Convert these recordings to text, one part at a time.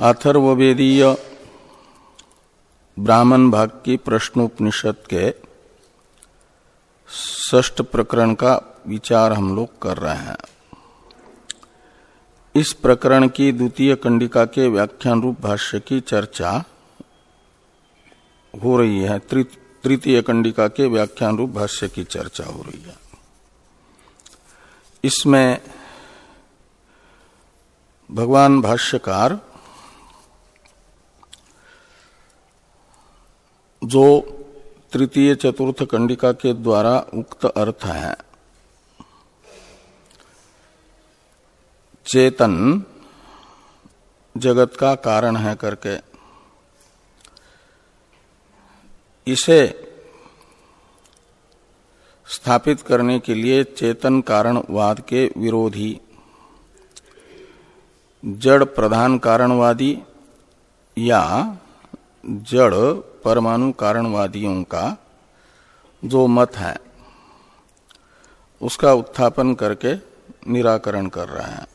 अथर्वेदीय ब्राह्मण भाग की प्रश्नोपनिषद के ष्ट प्रकरण का विचार हम लोग कर रहे हैं। इस प्रकरण की द्वितीय कंडिका के व्याख्यान रूप भाष्य की चर्चा हो रही है। तृतीय कंडिका के व्याख्यान रूप भाष्य की चर्चा हो रही है। इसमें भगवान भाष्यकार जो तृतीय चतुर्थ कंडिका के द्वारा उक्त अर्थ है। चेतन जगत का कारण है करके। इसे स्थापित करने के लिए चेतन कारणवाद के विरोधी, जड़ प्रधान कारणवादी या जड़ परमाणु कारणवादियों का जो मत है, उसका उत्थापन करके निराकरण कर रहे हैं।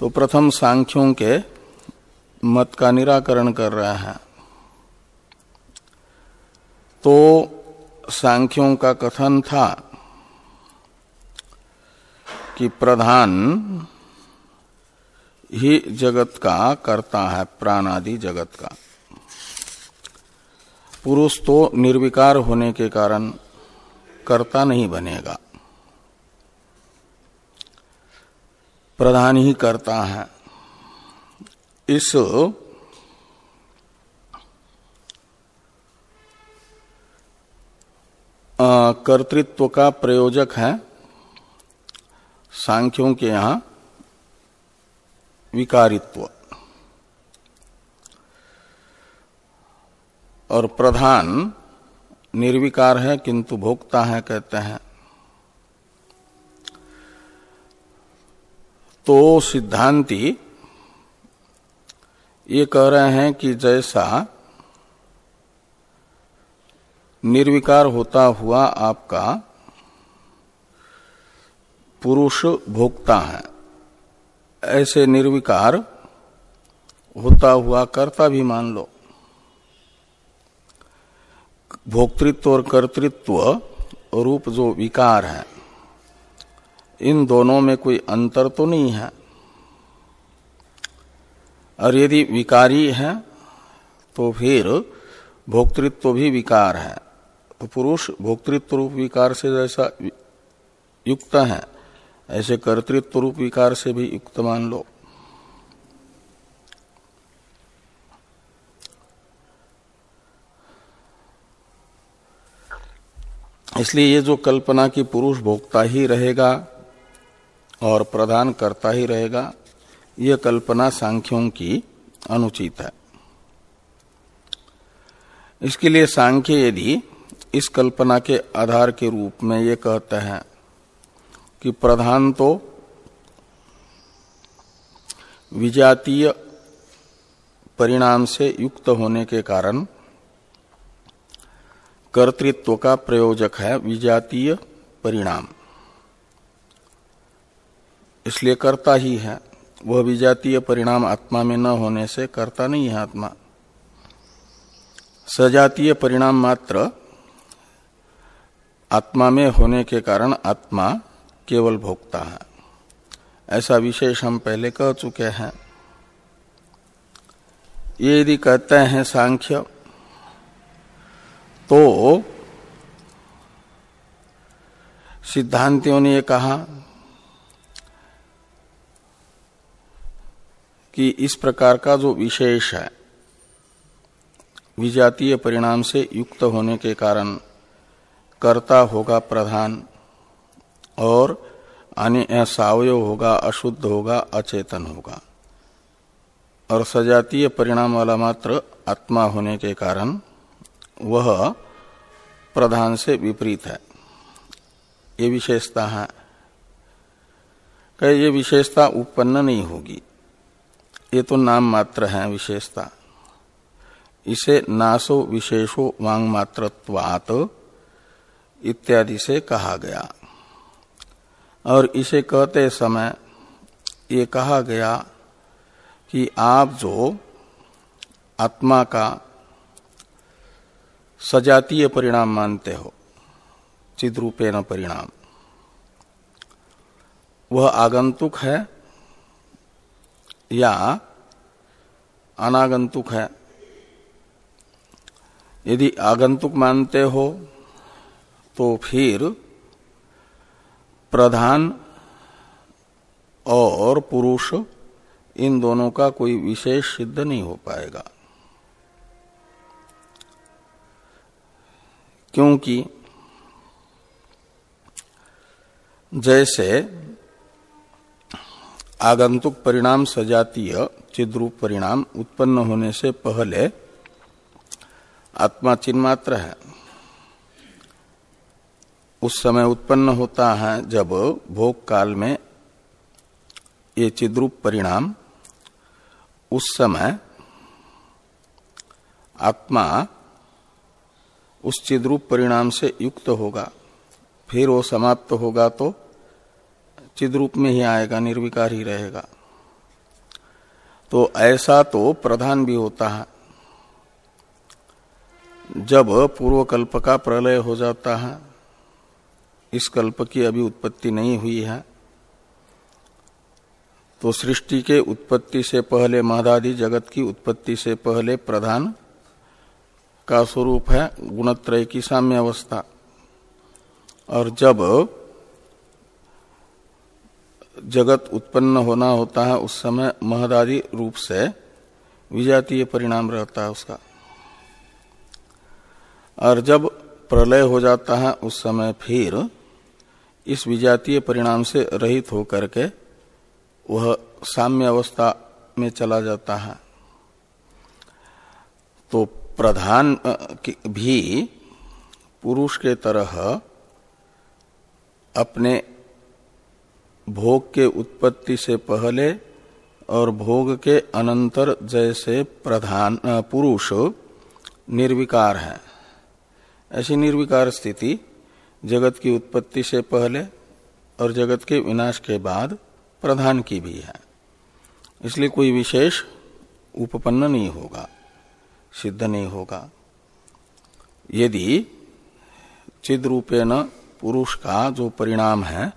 तो प्रथम सांख्यों के मत का निराकरण कर रहे हैं। तो सांख्यों का कथन था कि प्रधान ही जगत का करता है प्राण आदि जगत का। पुरुष तो निर्विकार होने के कारण कर्ता नहीं बनेगा। प्रधान ही करता है। इस कर्तृत्व का प्रयोजक है सांख्यों के यहाँ। विकारित्व। और प्रधान निर्विकार है, किंतु भोक्ता है, कहते हैं। तो सिद्धांति ये कह रहे हैं कि जैसा निर्विकार होता हुआ आपका पुरुष भोक्ता है ऐसे निर्विकार होता हुआ कर्ता भी मान लो। भोक्तृत्व और कर्तृत्व रूप जो विकार है, इन दोनों में कोई अंतर तो नहीं है। और यदि विकारी है तो फिर भोक्तृत्व भी विकार है। तो पुरुष भोक्तृत्व रूप विकार से जैसा युक्त है। ऐसे कर्तृत्व रूप विकार से भी युक्त मान लो। इसलिए ये जो कल्पना की पुरुष भोक्ता ही रहेगा और प्रदान करता ही रहेगा, ये कल्पना सांख्यों की अनुचित है। इसके लिए सांख्य यदि इस कल्पना के आधार के रूप में ये कहते हैं कि प्रधान तो विजातीय परिणाम से युक्त होने के कारण कर्तृत्व का प्रयोजक है विजातीय परिणाम। इसलिए कर्ता ही है। वह विजातीय परिणाम आत्मा में न होने से कर्ता नहीं है आत्मा। सजातीय परिणाम मात्र आत्मा में होने के कारण आत्मा केवल भोगता है। ऐसा विशेष हम पहले कह चुके हैं। ये यदि कहते हैं सांख्य तो सिद्धांतियों ने यह कहा कि इस प्रकार का जो विशेष है, विजातीय परिणाम से युक्त होने के कारण कर्ता होगा प्रधान। और सावय होगा, अशुद्ध होगा, अचेतन होगा। और सजातीय परिणाम वाला मात्र आत्मा होने के कारण वह प्रधान से विपरीत है। ये विशेषता है। कह, ये विशेषता उत्पन्न नहीं होगी। ये तो नाम मात्र है विशेषता। इसे नासो विशेषो वांग मात्रत्वात इत्यादि से कहा गया। और इसे कहते समय ये कहा गया कि आप जो आत्मा का सजातीय परिणाम मानते हो, चिद्रूपे न परिणाम, वह आगंतुक है या अनागंतुक है? यदि आगंतुक मानते हो तो फिर प्रधान और पुरुष, इन दोनों का कोई विशेष सिद्ध नहीं हो पाएगा। क्योंकि जैसे आगंतुक परिणाम सजातीय चिद्रूप परिणाम उत्पन्न होने से पहले आत्मा चिन्मात्र है। उस समय उत्पन्न होता है जब भोग काल में ये चिद्रूप परिणाम, उस समय आत्मा उस चिद्रूप परिणाम से युक्त होगा। फिर वो समाप्त होगा तो चिद्रूप में ही आएगा, निर्विकार ही रहेगा। तो ऐसा तो प्रधान भी होता है। जब पूर्व कल्प का प्रलय हो जाता है इस कल्प की अभी उत्पत्ति नहीं हुई है। तो सृष्टि के उत्पत्ति से पहले महदादि जगत की उत्पत्ति से पहले प्रधान का स्वरूप है गुणत्रय की साम्य अवस्था और जब जगत उत्पन्न होना होता है, उस समय महदादि रूप से विजातीय परिणाम रहता है उसका। और जब प्रलय हो जाता है, उस समय फिर इस विजातीय परिणाम से रहित होकर के वह साम्य अवस्था में चला जाता है। तो प्रधान भी पुरुष के तरह अपने भोग के उत्पत्ति से पहले और भोग के अनंतर जैसे प्रधान पुरुष निर्विकार है। ऐसी निर्विकार स्थिति जगत की उत्पत्ति से पहले और जगत के विनाश के बाद प्रधान की भी है। इसलिए कोई विशेष उपपन्न नहीं होगा, सिद्ध नहीं होगा। यदि चिद न पुरुष का जो परिणाम है,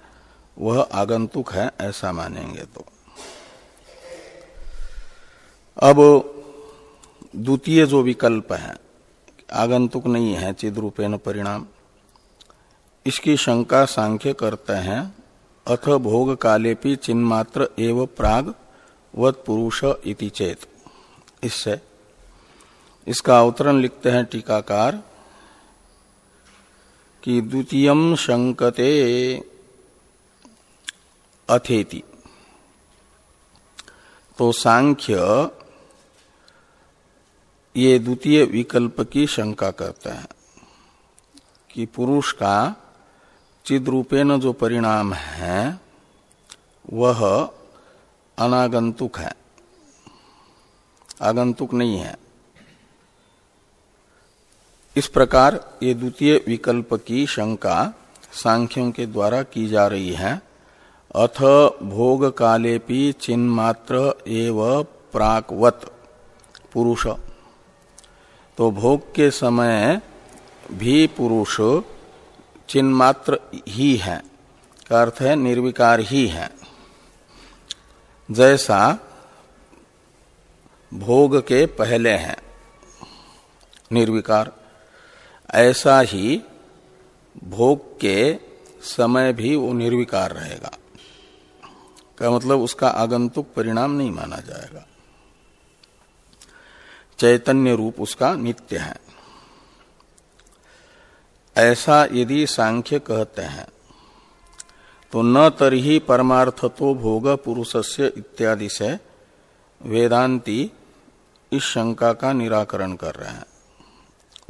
वह आगंतुक है, ऐसा मानेंगे तो। अब द्वितीय जो विकल्प है, आगंतुक नहीं है चिद्रूपेण परिणाम इसकी शंका सांख्य करते हैं, अथ भोग काले चिन्मात्र एव प्राग वत पुरुष इति चेत। इससे इसका अवतरण लिखते हैं टीकाकार कि द्वितीय शंकते अथेति। तो सांख्य ये द्वितीय विकल्प की शंका करते हैं कि पुरुष का चिद्रूपेण जो परिणाम है, वह अनागंतुक है। आगंतुक नहीं है। इस प्रकार ये द्वितीय विकल्प की शंका सांख्यों के द्वारा की जा रही है। अथ भोग कालेपि चिन्मात्र एव प्राकवत पुरुष। तो भोग के समय भी पुरुष चिन्मात्र ही है। का अर्थ है निर्विकार ही है। जैसा भोग के पहले हैं। निर्विकार। ऐसा ही भोग के समय भी वो निर्विकार रहेगा। का मतलब उसका आगंतुक परिणाम नहीं माना जाएगा। चैतन्य रूप उसका नित्य है। ऐसा यदि सांख्य कहते हैं तो न तरही परमार्थ तो भोग पुरुषस्य इत्यादि से वेदांती इस शंका का निराकरण कर रहे हैं,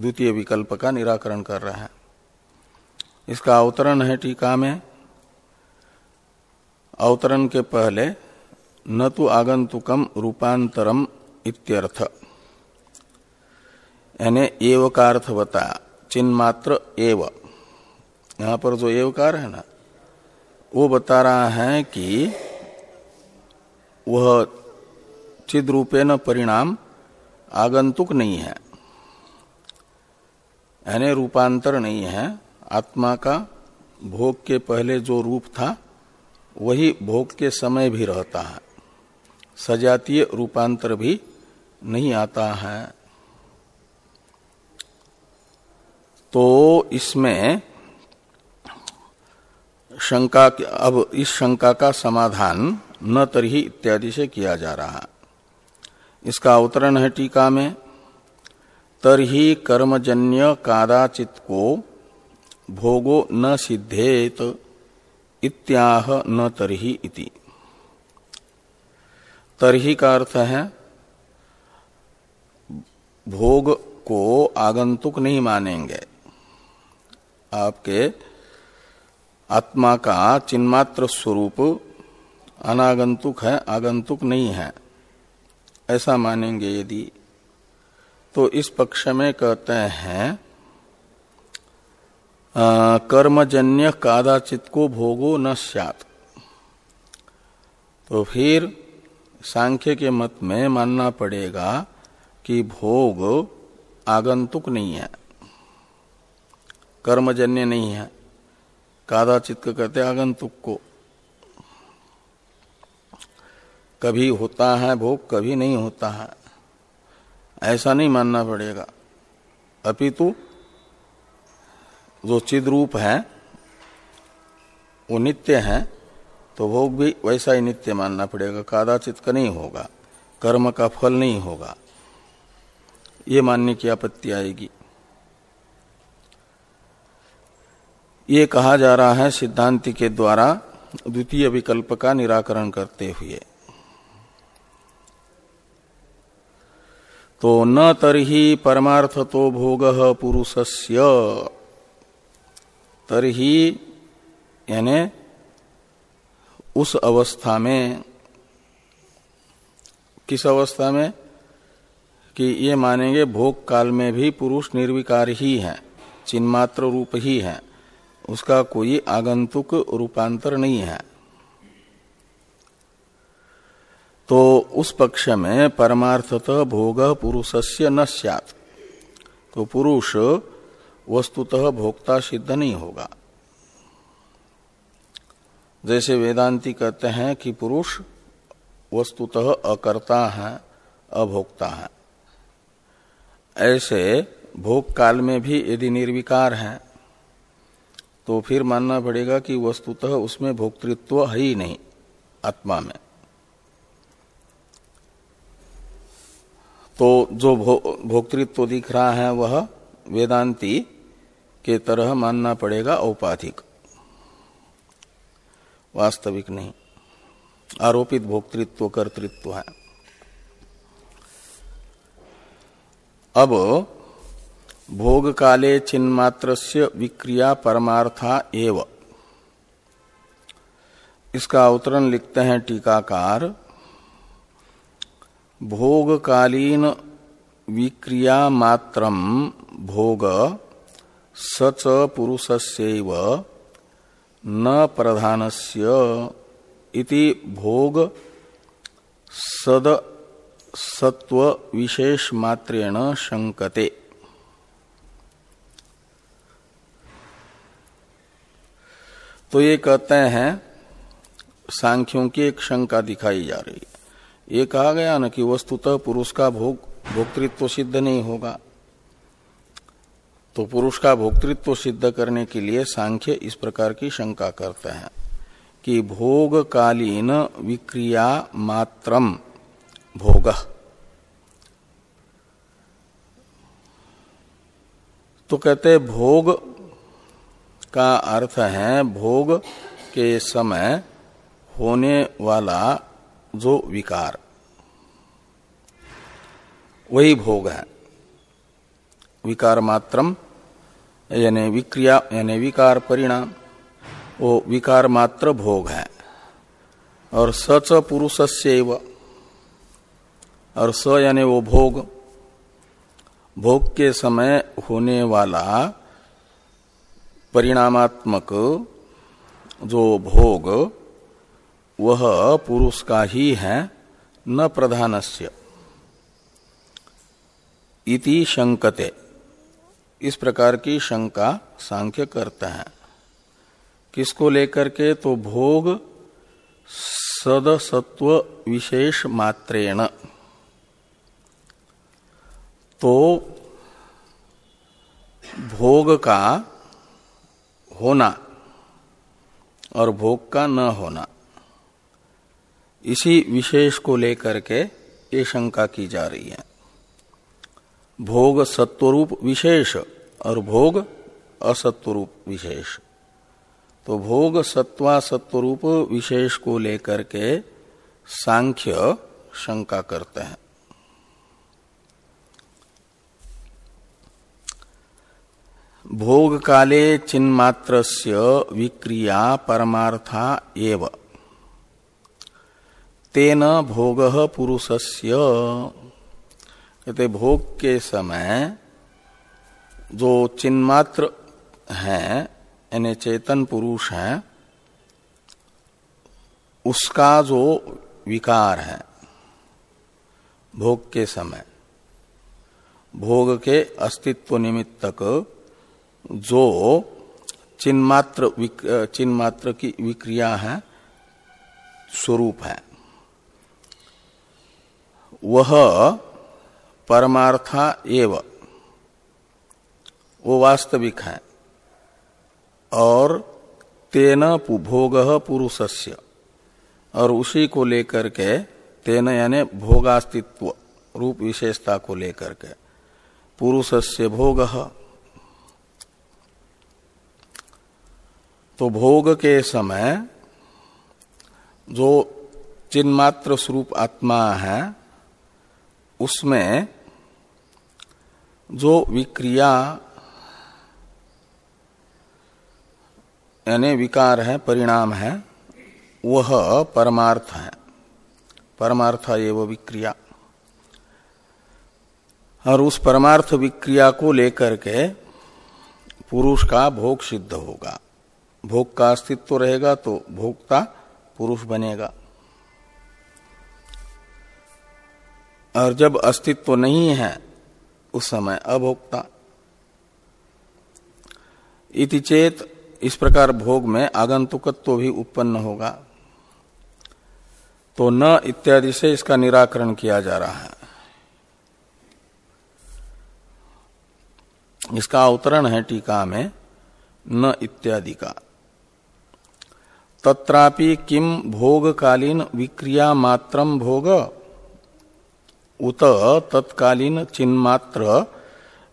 द्वितीय विकल्प का निराकरण कर रहे हैं। इसका अवतरण है टीका में। अवतरण के पहले, न तो आगंतुकम रूपांतरम इत्यर्थ। यानी एव का अर्थ बताया चिन्मात्र एव। यहाँ पर जो एवकार है ना, वो बता रहा है कि वह चिद रूपेण परिणाम आगंतुक नहीं है। यानी रूपांतर नहीं है। आत्मा का भोग के पहले जो रूप था, वही भोग के समय भी रहता है। सजातीय रूपांतर भी नहीं आता है। तो इसमें शंका अब इस शंका का समाधान न तरही इत्यादि से किया जा रहा इसका अवतरण है टीका में, तरही कर्मजन्य कादाचित को भोगो न सिद्धेत इत्याह न तरही इति। तरही का अर्थ है, भोग को आगंतुक नहीं मानेंगे। आपके आत्मा का चिन्मात्र स्वरूप अनागंतुक है, आगंतुक नहीं है। ऐसा मानेंगे यदि तो इस पक्ष में कहते हैं कर्मजन्य कादाचित को भोगो न सत तो फिर सांख्य के मत में मानना पड़ेगा कि भोग आगंतुक नहीं है। कर्मजन्य नहीं है। कादाचित कहते आगंतुक को। कभी होता है भोग, कभी नहीं होता है। ऐसा नहीं मानना पड़ेगा। अपितु जो चिद रूप है, वो नित्य है तो भोग भी वैसा ही नित्य मानना पड़ेगा। कादाचित का नहीं होगा। कर्म का फल नहीं होगा। ये मानने की आपत्ति आएगी। ये कहा जा रहा है सिद्धांति के द्वारा द्वितीय विकल्प का निराकरण करते हुए। तो न तरही परमार्थ तो भोग पुरुषस्य। तरही, यानी, उस अवस्था में, किस अवस्था में? कि ये मानेंगे भोग काल में भी पुरुष निर्विकार ही है, चिन्मात्र रूप ही है। उसका कोई आगंतुक रूपांतर नहीं है। तो उस पक्ष में परमार्थत भोग पुरुषस्य न सत तो पुरुष वस्तुतः भोक्ता सिद्ध नहीं होगा। जैसे वेदांती कहते हैं कि पुरुष वस्तुतः अकर्ता है, अभोक्ता है। ऐसे भोग काल में भी यदि निर्विकार है तो फिर मानना पड़ेगा कि वस्तुतः उसमें भोक्तृत्व है ही नहीं आत्मा में। तो जो भो, भोक्तृत्व दिख रहा है वह वेदांति के तरह मानना पड़ेगा औपाधिक। वास्तविक नहीं। आरोपित भोक्तृत्व कर्तृत्व है। अब भोग काले चिन्मात्र विक्रिया परमार्था एव। इसका अवतरण लिखते हैं टीकाकार। भोगकालीन विक्रिया मात्रम भोग सच पुरुषस्यैव न प्रधानस्य इति भोग सद सत्व विशेष मात्रेण शंकते तो ये कहते हैं, सांख्यों की एक शंका दिखाई जा रही है। ये कहा गया ना कि वस्तुतः पुरुष का भोग, भोक्तृत्व सिद्ध नहीं होगा। तो पुरुष का भोक्तृत्व सिद्ध करने के लिए सांख्य इस प्रकार की शंका करते हैं कि भोगकालीन विक्रिया मात्रम, भोग। तो कहते भोग का अर्थ है भोग के समय होने वाला जो विकार। वही भोग है। विकार मात्रम, यानी विक्रिया, यानी विकार परिणाम, वो विकार मात्र भोग है। और सच पुरुषस्य और स यानी वो भोग। भोग के समय होने वाला परिणामात्मक जो भोग, वह पुरुष का ही है, न प्रधानस्य। इति शंकते। इस प्रकार की शंका सांख्य करता है। किसको लेकर के? तो भोग सदसत्व विशेष मात्रेण। तो भोग का होना और भोग का न होना। इसी विशेष को लेकर के ये शंका की जा रही है। भोग सत्वरूप विशेष और भोग असत्वरूप विशेष। तो भोग सत्वा सत्वरूप विशेष को लेकर के सांख्य शंका करते हैं। भोग काले चिन्मात्र विक्रिया परमार्था एव। तेन भोग पुरुषस्य। कहते भोग के समय जो चिन्मात्र है, यानी चेतन पुरुष है, उसका जो विकार है भोग के समय, भोग के अस्तित्व निमित्तक जो चिन्मात्र चिन्मात्र की विक्रिया है, स्वरूप है। वह परमार्था एव, वो वास्तविक है। और तेन भोग पुरुषस्य, और उसी को लेकर के, तेन यानी भोगास्तित्व रूप विशेषता को लेकर के, पुरुषस्य भोग। तो भोग के समय जो चिन्मात्र स्वरूप आत्मा है, उसमें जो विक्रिया यानी विकार है, परिणाम है, वह परमार्थ है। परमार्थ एवं विक्रिया। और उस परमार्थ विक्रिया को लेकर के पुरुष का भोग सिद्ध होगा। भोग का अस्तित्व रहेगा तो भोक्ता पुरुष बनेगा। और जब अस्तित्व नहीं है उस समय अभोक्ता। इति चेत इस प्रकार भोग में आगंतुकत्व भी उत्पन्न होगा। तो न इत्यादि से इसका निराकरण किया जा रहा है। इसका अवतरण है टीका में न इत्यादि का। तत्रापि किम भोगकालीन विक्रिया मात्रम भोग? उत तत्कालीन चिन्मात्र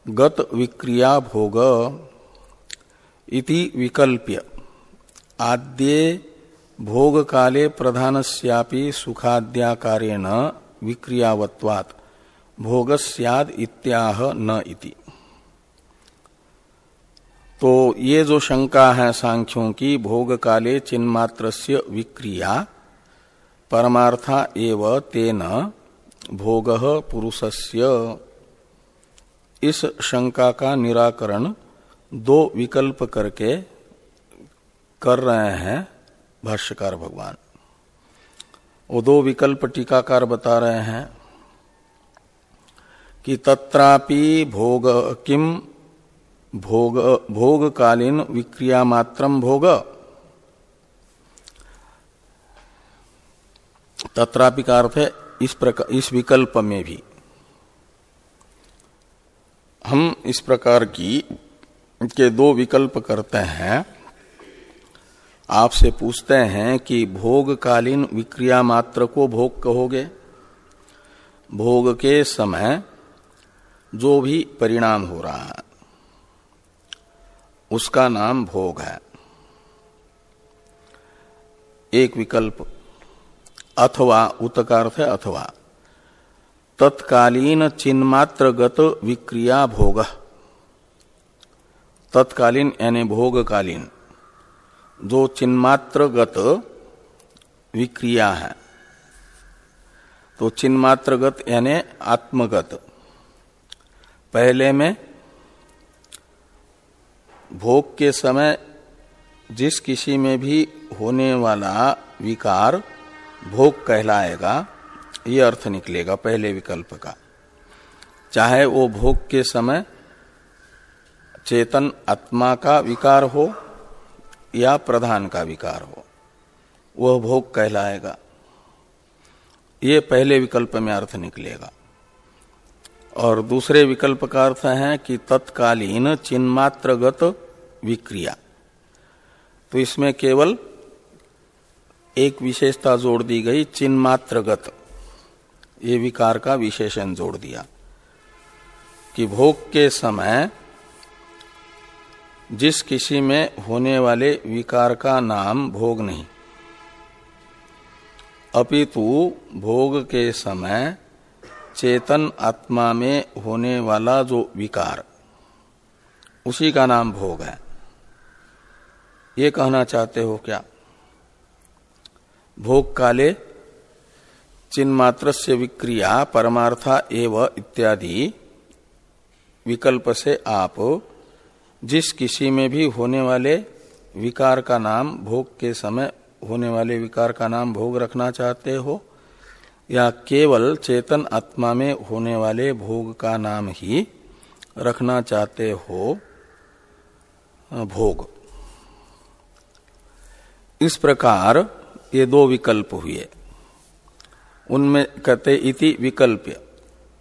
गत विक्रिया भोग इति विकल्प्य। आद्ये भोग काले प्रधानस्यापि सुखाद्याकारेण विक्रियावत्वात्। भोगस्याद इत्याह न इति। तो ये जो शंका है सांख्यों की भोग काले चिन्मात्र विक्रिया, परमार्था एव तेन भोग पुरुषस्य। इस शंका का निराकरण दो विकल्प करके कर रहे हैं भाष्यकार भगवान। वो दो विकल्प टीकाकार बता रहे हैं कि तत्रापि भोग किम भोग, भोगकालीन विक्रिया मात्रम भोग। तत्रापि का अर्थ है, इस प्रकार इस विकल्प में भी। हम इस प्रकार की के दो विकल्प करते हैं। आपसे पूछते हैं कि भोगकालीन विक्रिया मात्र को भोग कहोगे? भोग के समय जो भी परिणाम हो रहा है उसका नाम भोग है। एक विकल्प, अथवा उत्तकार्थ है अथवा। तत्कालीन चिन्मात्रगत विक्रिया भोग। तत्कालीन यानी भोगकालीन। जो चिन्मात्रगत विक्रिया है। तो चिन्मात्रगत यानी आत्मगत। पहले में भोग के समय जिस किसी में भी होने वाला विकार भोग कहलाएगा, ये अर्थ निकलेगा पहले विकल्प का। चाहे वो भोग के समय चेतन आत्मा का विकार हो या प्रधान का विकार हो, वह भोग कहलाएगा। ये पहले विकल्प में अर्थ निकलेगा। और दूसरे विकल्प का अर्थ है कि तत्कालीन चिन्मात्रगत विक्रिया। तो इसमें केवल एक विशेषता जोड़ दी गई, चिन्मात्रगत। ये विकार का विशेषण जोड़ दिया कि भोग के समय जिस किसी में होने वाले विकार का नाम भोग नहीं। अपितु भोग के समय चेतन आत्मा में होने वाला जो विकार, उसी का नाम भोग है। ये कहना चाहते हो क्या? भोग काले चिन्मात्र से विक्रिया, परमार्था एव इत्यादि विकल्प से आप जिस किसी में भी होने वाले विकार का नाम भोग के समय होने वाले विकार का नाम भोग रखना चाहते हो या केवल चेतन आत्मा में होने वाले भोग का नाम ही रखना चाहते हो भोग। इस प्रकार ये दो विकल्प हुए। उनमें कहते इति विकल्प।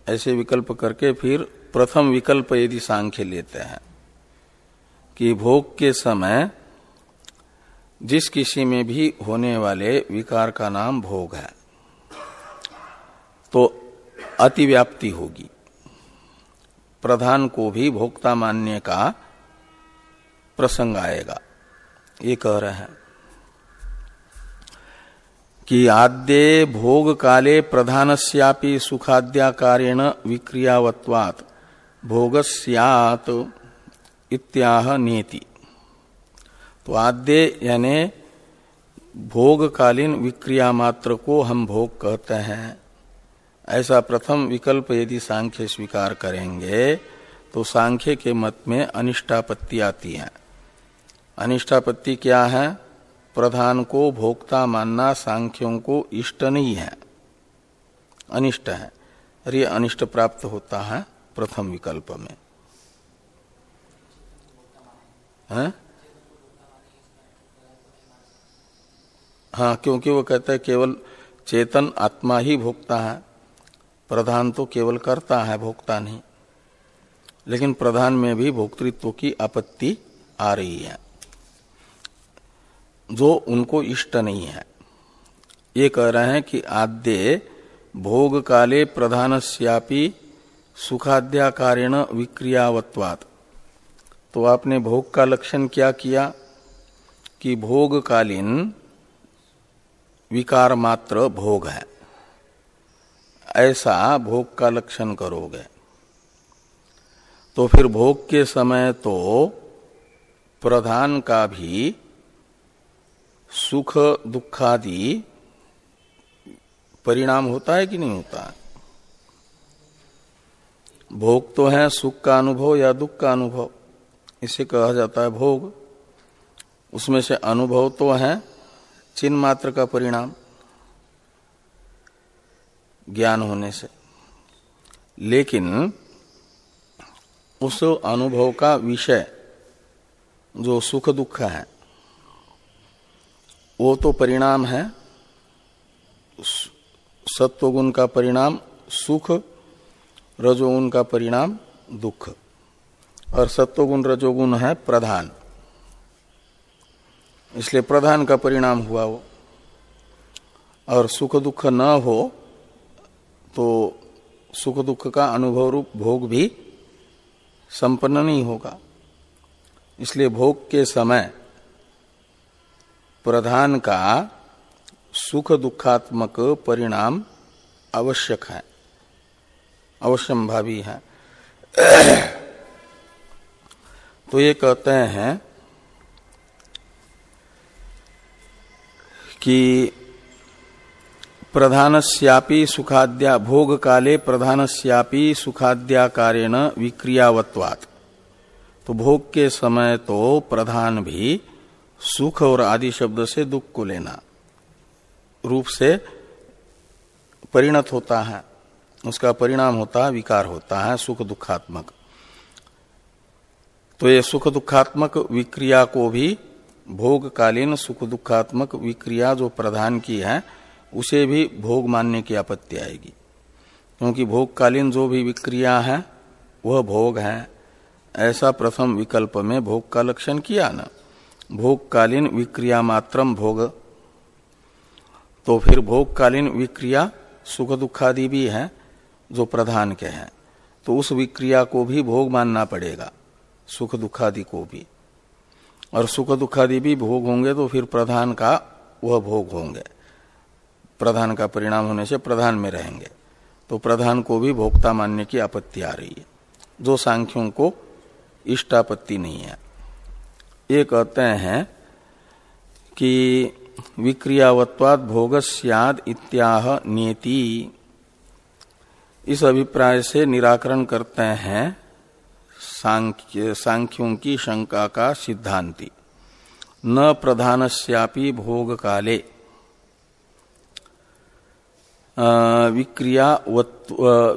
ऐसे विकल्प करके फिर प्रथम विकल्प यदि सांख्य लेते हैं कि भोग के समय जिस किसी में भी होने वाले विकार का नाम भोग है। तो अतिव्याप्ति होगी। प्रधान को भी भोक्ता मानने का प्रसंग आएगा। ये कह रहे हैं कि आद्य भोग काले प्रधानस्यापि सुखाद्याकारेण विक्रियावत्वात्। भोगस्यात् इत्याह नीति। तो आद्य यानी भोगकालीन विक्रिया मात्र को हम भोग कहते हैं। ऐसा प्रथम विकल्प यदि सांख्य स्वीकार करेंगे तो सांख्य के मत में अनिष्टापत्ति आती है। अनिष्टापत्ति क्या है? प्रधान को भोक्ता मानना सांख्यों को इष्ट नहीं है। अनिष्ट है। अरे अनिष्ट प्राप्त होता है प्रथम विकल्प में। है? हाँ क्योंकि वो कहता है केवल चेतन आत्मा ही भोगता है। प्रधान तो केवल करता है भोक्ता नहीं। लेकिन प्रधान में भी भोक्तृत्व की आपत्ति आ रही है। जो उनको इष्ट नहीं है। ये कह रहे हैं कि आद्य भोग काले प्रधान श्यापी सुखाद्याकारेण विक्रियावत्वात। तो आपने भोग का लक्षण क्या किया? कि भोग कालीन विकार मात्र भोग है। ऐसा भोग का लक्षण करोगे। तो फिर भोग के समय तो प्रधान का भी सुख दुखादि परिणाम होता है कि नहीं होता? है भोग तो है सुख का अनुभव या दुख का अनुभव। इसे कहा जाता है भोग। उसमें से अनुभव तो है, चिन्ह मात्र का परिणाम। ज्ञान होने से। लेकिन उस अनुभव का विषय जो सुख दुख है, वो तो परिणाम है। सत्वगुण का परिणाम सुख, रजोगुण का परिणाम दुख। और सत्वगुण, रजोगुण है प्रधान। इसलिए प्रधान का परिणाम हुआ वो। और सुख दुख न हो तो सुख दुख का अनुभव रूप भोग भी संपन्न नहीं होगा। इसलिए भोग के समय प्रधान का सुख दुखात्मक परिणाम आवश्यक है अवश्यम भावी है। तो ये कहते हैं कि प्रधानस्यापि सुखाद्या भोग काले प्रधानस्यापि सुखाद्याकारेण विक्रियावत्वात्। तो भोग के समय तो प्रधान भी सुख और आदि शब्द से दुख को लेना रूप से परिणत होता है। उसका परिणाम होता है, विकार होता है, सुख दुखात्मक। तो ये सुख दुखात्मक विक्रिया को भी भोगकालीन सुख दुखात्मक विक्रिया जो प्रधान की है उसे भी भोग मानने की आपत्ति आएगी। क्योंकि भोगकालीन जो भी विक्रिया है, वह भोग है। ऐसा प्रथम विकल्प में भोग का लक्षण किया ना। भोगकालीन विक्रिया मात्रम भोग। तो फिर भोगकालीन विक्रिया सुख दुखादि भी है, जो प्रधान के हैं। तो उस विक्रिया को भी भोग मानना पड़ेगा, सुख दुखादि को भी। और सुख दुखादि भी भोग होंगे तो फिर प्रधान का वह भोग होंगे। प्रधान का परिणाम होने से प्रधान में रहेंगे। तो प्रधान को भी भोक्ता मानने की आपत्ति आ रही है। जो सांख्यों को इष्टापत्ति नहीं है। ये कहते हैं कि विक्रियावत्वाद भोग सियाद इत्याह नियति इस अभिप्राय से निराकरण करते हैं सांख्य, सांख्यों की शंका का सिद्धांति। न प्रधानस्यापि भोग काले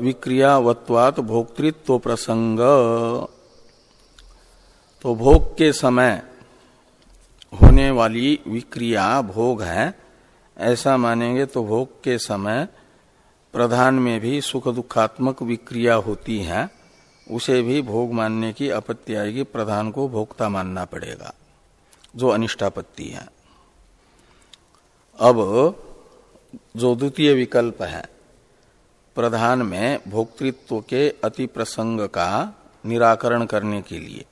विक्रियावत्वात भोक्तृत्व प्रसंग। तो भोग के समय होने वाली विक्रिया, भोग है, ऐसा मानेंगे तो भोग के समय प्रधान में भी सुख दुखात्मक विक्रिया होती है, उसे भी भोग मानने की आपत्ति आएगी, प्रधान को भोक्ता मानना पड़ेगा, जो अनिष्टापत्ति है। अब जो द्वितीय विकल्प है, प्रधान में भोक्तृत्व के अति प्रसंग का निराकरण करने के लिए।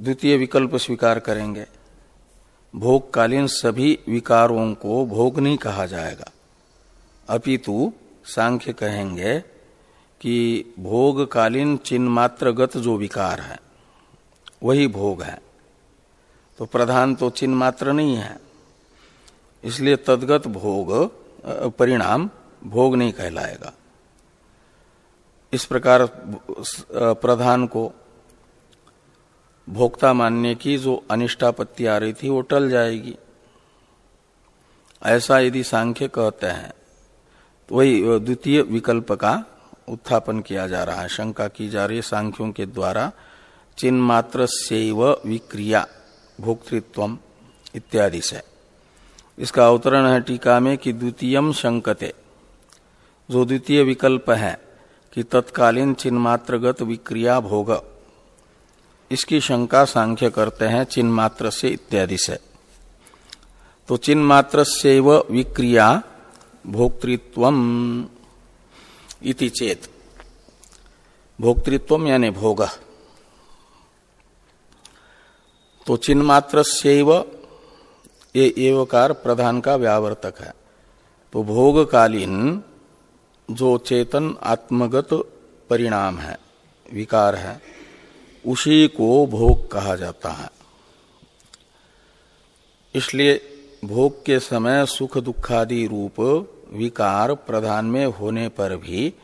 द्वितीय विकल्प स्वीकार करेंगे। भोगकालीन सभी विकारों को भोग नहीं कहा जाएगा। अपितु सांख्य कहेंगे कि भोगकालीन चिन्मात्रगत जो विकार है, वही भोग है। तो प्रधान तो चिन्ह मात्र नहीं है। इसलिए तदगत भोग परिणाम भोग नहीं कहलाएगा। इस प्रकार प्रधान को भोक्ता मानने की जो अनिष्टापत्ति आ रही थी वो टल जाएगी। ऐसा यदि सांख्य कहते हैं तो वही द्वितीय विकल्प का उत्थापन किया जा रहा है, शंका की जा रही है सांख्यों के द्वारा चिन्ह मात्र विक्रिया भोक्तृत्व इत्यादि से। इसका अवतरण है टीका में कि द्वितीय शंकते। जो द्वितीय विकल्प है कि तत्कालीन चिन्मात्रगत विक्रिया भोग। इसकी शंका सांख्य करते हैं चिन्ह मात्र से इत्यादि से। तो चिन्ह मात्र से विक्रिया भोक्तृत्व इति चेत। भोक्तृत्व यानी भोग। तो चिन्ह मात्र से ये एवकार प्रधान का व्यावर्तक है। तो भोगकालीन जो चेतन आत्मगत परिणाम है, विकार है, उसी को भोग कहा जाता है। इसलिए भोग के समय सुख दुखादि रूप विकार प्रधान में होने पर भी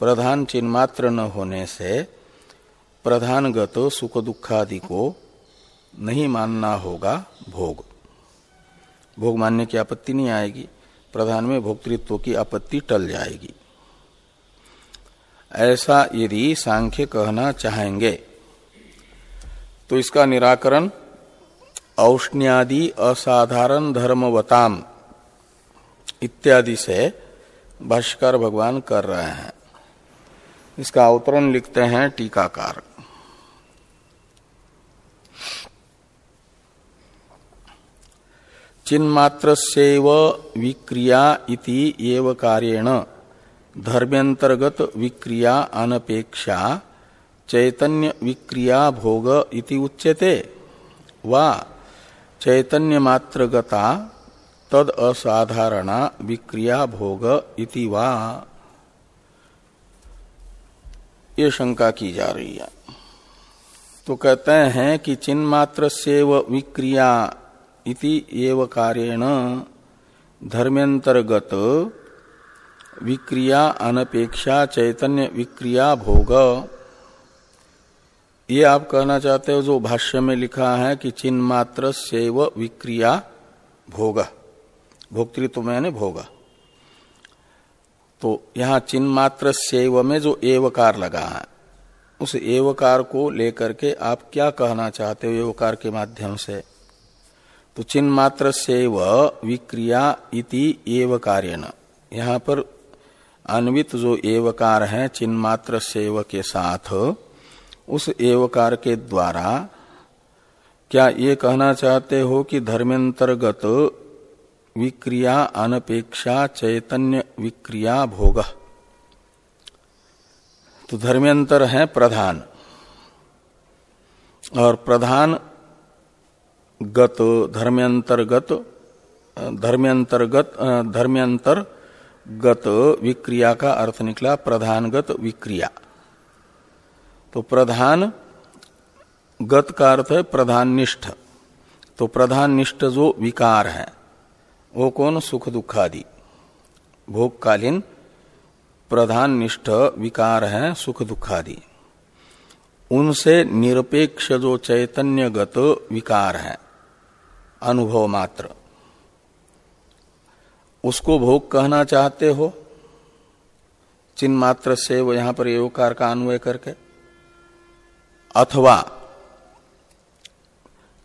प्रधान चिन्मात्र न होने से प्रधानगत सुख दुखादि को नहीं मानना होगा भोग। भोग मानने की आपत्ति नहीं आएगी। प्रधान में भोक्तृत्व की आपत्ति टल जाएगी। ऐसा यदि सांख्य कहना चाहेंगे तो इसका निराकरण औष्ण्यादि असाधारण धर्मवताम इत्यादि से भाष्कर भगवान कर रहे हैं। इसका अवतरण लिखते हैं टीकाकार। चिन्मात्र विक्रिया इति एव कार्येण धर्म्यंतर्गत विक्रिया अनपेक्षा चैतन्य विक्रिया भोग इति उच्यते। वा चैतन्य मात्रगता तद असाधारणा विक्रिया भोग इति वा। ये शंका की जा रही है। तो कहते हैं कि चिन्मात्र विक्रिया इति एव कार्येण धर्म्यंतर्गत विक्रिया अनपेक्षा चैतन्य विक्रिया भोग। ये आप कहना चाहते हो, जो भाष्य में लिखा है कि चिन्ह मात्र सेव विक्रिया भोग। भोक्तृत्व मैंने भोग। तो यहाँ चिन्ह मात्र सेव में जो एवकार लगा है, उस एवकार को लेकर के आप क्या कहना चाहते हो एवकार के माध्यम से? तो चिन्ह मात्र सेव विक्रिया इति एव कार्य न यहाँ पर अन्वित जो एवकार है चिन्ह मात्र सेव के साथ, उस एवकार के द्वारा क्या ये कहना चाहते हो कि धर्मांतर्गत विक्रिया, अनपेक्षा, चैतन्य विक्रिया भोग? तो धर्मांतर है प्रधान। और प्रधान गत धर्मांतर्गत धर्मांतर्गत धर्मांतर गत विक्रिया का अर्थ निकला प्रधानगत विक्रिया। तो प्रधान गत का अर्थ है प्रधान निष्ठ तो प्रधान निष्ठ जो विकार है, वो कौन? सुख दुखादि। भोगकालीन प्रधान निष्ठ विकार है सुख दुखादि। उनसे निरपेक्ष जो चैतन्यगत विकार है अनुभव मात्र। उसको भोग कहना चाहते हो? चिन्ह मात्र से वो यहाँ पर एवकार का अन्वय करके। अथवा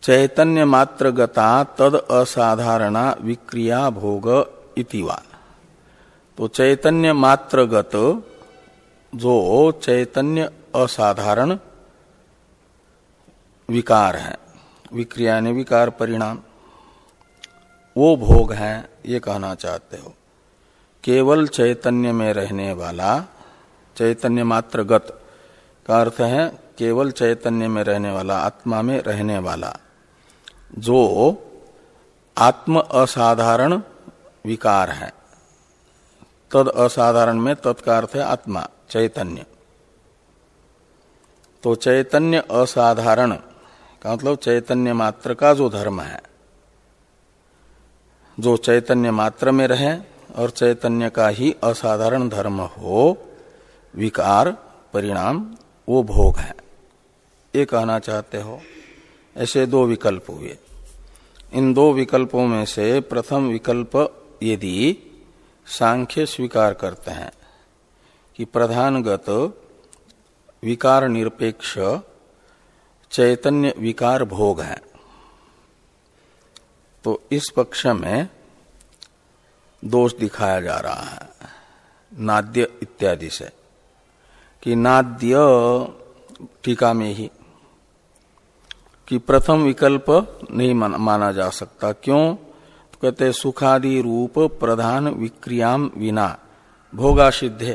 चैतन्य मात्र गता तद असाधारणा विक्रिया भोग इतिवा। तो चैतन्य मात्रगत जो चैतन्य असाधारण विकार है। विक्रिया ने विकार परिणाम। वो भोग है, ये कहना चाहते हो। केवल चैतन्य में रहने वाला, चैतन्य मात्र गत का अर्थ है केवल चैतन्य में रहने वाला, आत्मा में रहने वाला, जो आत्म असाधारण विकार है। तद असाधारण में तत्कार्थ है आत्मा, चैतन्य। तो चैतन्य असाधारण का मतलब चैतन्य मात्र का जो धर्म है। जो चैतन्य मात्र में रहे और चैतन्य का ही असाधारण धर्म हो, विकार, परिणाम, वो भोग है। ये कहना चाहते हो? ऐसे दो विकल्प हुए। इन दो विकल्पों में से प्रथम विकल्प यदि सांख्य स्वीकार करते हैं कि प्रधानगत विकार निरपेक्ष चैतन्य विकार भोग है। तो इस पक्ष में दोष दिखाया जा रहा है, नाद्य इत्यादि से, कि नाद्य टीका में ही, कि प्रथम विकल्प नहीं माना जा सकता। क्यों? तो कहते सुखादि रूप प्रधान विक्रियाम विना भोगा सिद्धे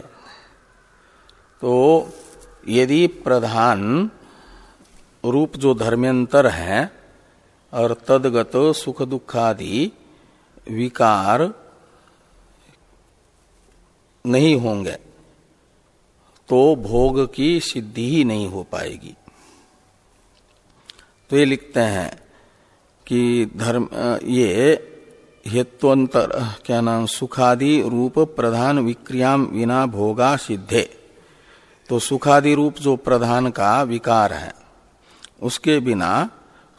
तो यदि प्रधान रूप जो धर्मांतर है, और तदगत सुख दुखादि विकार नहीं होंगे तो भोग की सिद्धि ही नहीं हो पाएगी। तो ये लिखते हैं कि धर्म, ये हेत्वंतर, क्या नाम, सुखादि रूप प्रधान विक्रियाम विना भोगा सिद्धे। तो सुखादि रूप जो प्रधान का विकार है उसके बिना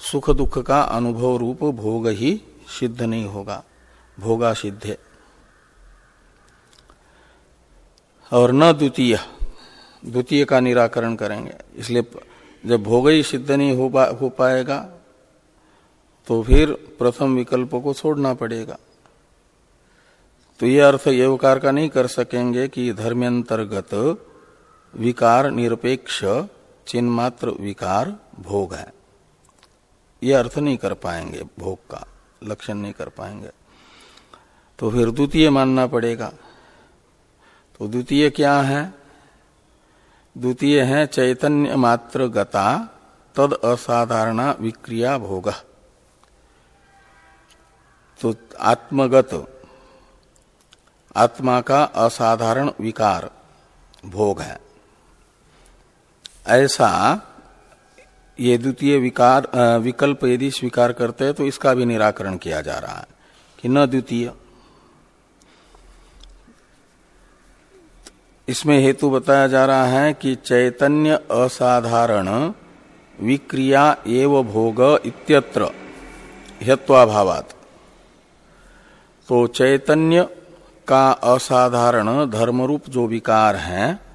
सुख दुख का अनुभव रूप भोग ही सिद्ध नहीं होगा। भोगा सिद्धे और न द्वितीय। द्वितीय का निराकरण करेंगे। इसलिए जब भोग ही सिद्ध नहीं हो, पा, हो पाएगा तो फिर प्रथम विकल्प को छोड़ना पड़ेगा। तो ये अर्थ एवकार का नहीं कर सकेंगे कि धर्मांतर्गत विकार निरपेक्ष चिन्मात्र विकार भोग है। ये अर्थ नहीं कर पाएँगे, भोग का लक्षण नहीं कर पाएँगे। तो फिर द्वितीय मानना पड़ेगा। तो द्वितीय क्या है? द्वितीय है चैतन्य मात्र गता तद असाधारण विक्रिया भोग। तो आत्मगत, आत्मा का असाधारण विकार भोग है। ऐसा ये द्वितीय विकार विकल्प यदि स्वीकार करते हैं तो इसका भी निराकरण किया जा रहा है कि न द्वितीय। इसमें हेतु बताया जा रहा है कि चैतन्य असाधारण विक्रिया एव भोग इत्यत्र हेत्वाभावात तो चैतन्य का असाधारण धर्मरूप जो विकार है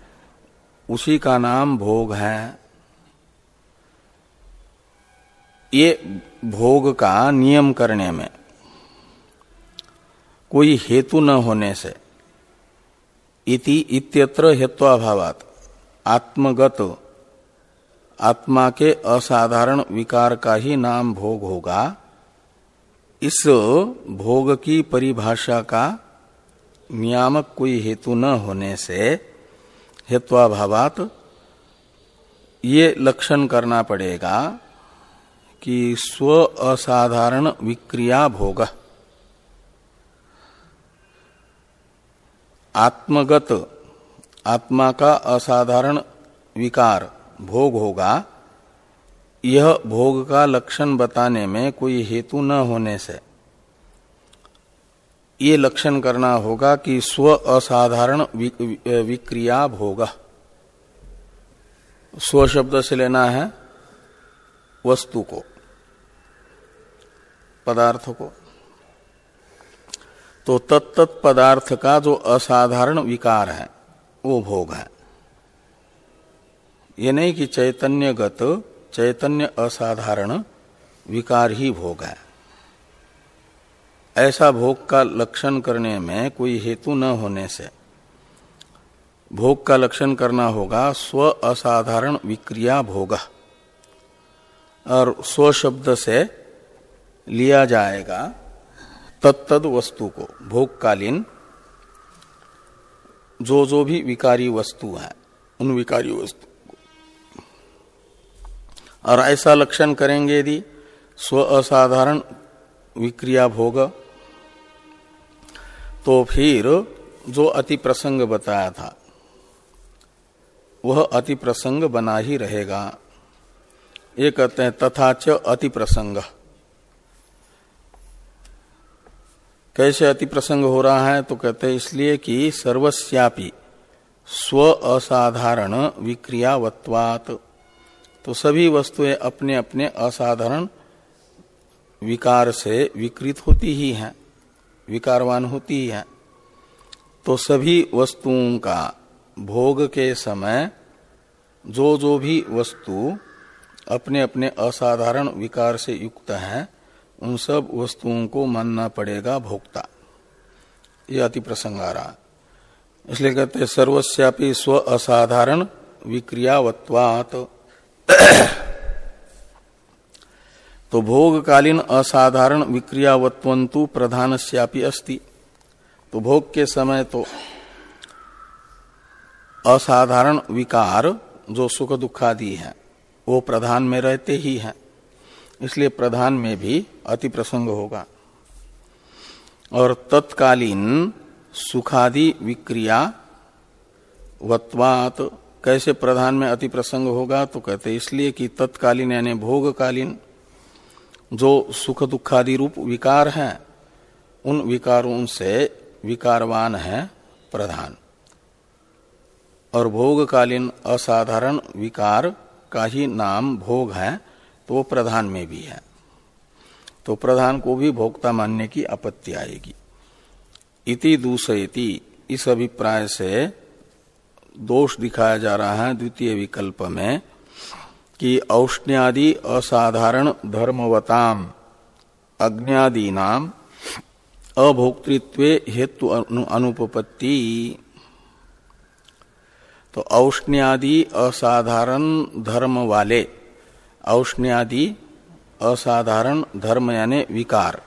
उसी का नाम भोग है। ये भोग का नियम करने में कोई हेतु न होने से इति इत्यत्र हेत्वाभावात। आत्मगत, आत्मा के असाधारण विकार का ही नाम भोग होगा। इस भोग की परिभाषा का नियामक कोई हेतु न होने से हेत्वाभावात ये लक्षण करना पड़ेगा कि स्व असाधारण विक्रिया भोग। आत्मगत, आत्मा का असाधारण विकार भोग होगा। यह भोग का लक्षण बताने में कोई हेतु न होने से। ये लक्षण करना होगा कि स्व असाधारण विक्रिया भोग स्व शब्द से लेना है वस्तु को, पदार्थ को। तो तत्त पदार्थ का जो असाधारण विकार है, वो भोग है। ये नहीं कि चैतन्यगत, चैतन्य असाधारण विकार ही भोग है। ऐसा भोग का लक्षण करने में कोई हेतु न होने से भोग का लक्षण करना होगा स्व असाधारण विक्रिया भोग। और स्व शब्द से लिया जाएगा तत्तद वस्तु को, भोगकालीन जो जो भी विकारी वस्तु है, उन विकारी वस्तु को। और ऐसा लक्षण करेंगे यदि स्व असाधारण विक्रिया भोग तो फिर जो अति प्रसंग बताया था, वह अति प्रसंग बना ही रहेगा। ये कहते हैं तथा च अति प्रसंग। कैसे अति प्रसंग हो रहा है? तो कहते हैं, इसलिए कि सर्वस्यापि स्व असाधारण विक्रियावत्वात। तो सभी वस्तुएँ अपने अपने असाधारण विकार से विकृत होती ही हैं। विकारवान होती है। तो सभी वस्तुओं का भोग के समय जो जो भी वस्तु अपने अपने असाधारण विकार से युक्त है, उन सब वस्तुओं को मानना पड़ेगा भोक्ता। ये अति प्रसंग आ रहा इसलिए कहते सर्वस्यापी स्व असाधारण विक्रियावत्वात। तो भोगकालीन असाधारण विक्रियावत्वंतु प्रधान श्यापी अस्ति। तो भोग के समय तो असाधारण विकार जो सुख दुखादि है, वो प्रधान में रहते ही हैं। इसलिए प्रधान में भी अति प्रसंग होगा। और तत्कालीन सुखादि विक्रिया वत्वात कैसे प्रधान में अति प्रसंग होगा तो कहते इसलिए कि तत्कालीन यानी भोगकालीन जो सुख दुखादि रूप विकार है, उन विकारों से विकारवान है प्रधान। और भोगकालीन असाधारण विकार का ही नाम भोग है तो प्रधान में भी है। तो प्रधान को भी भोक्ता मानने की आपत्ति आएगी। इति दूसरी इस अभिप्राय से दोष दिखाया जा रहा है द्वितीय विकल्प में। कि औष्ण्यादि असाधारण धर्मवताम अग्नियादि नाम अभोक्तृत्व हेतु अनुपपत्ति। तो औष्ण्यादि असाधारण धर्म वाले औष्ण्यादि असाधारण धर्म यानी विकार।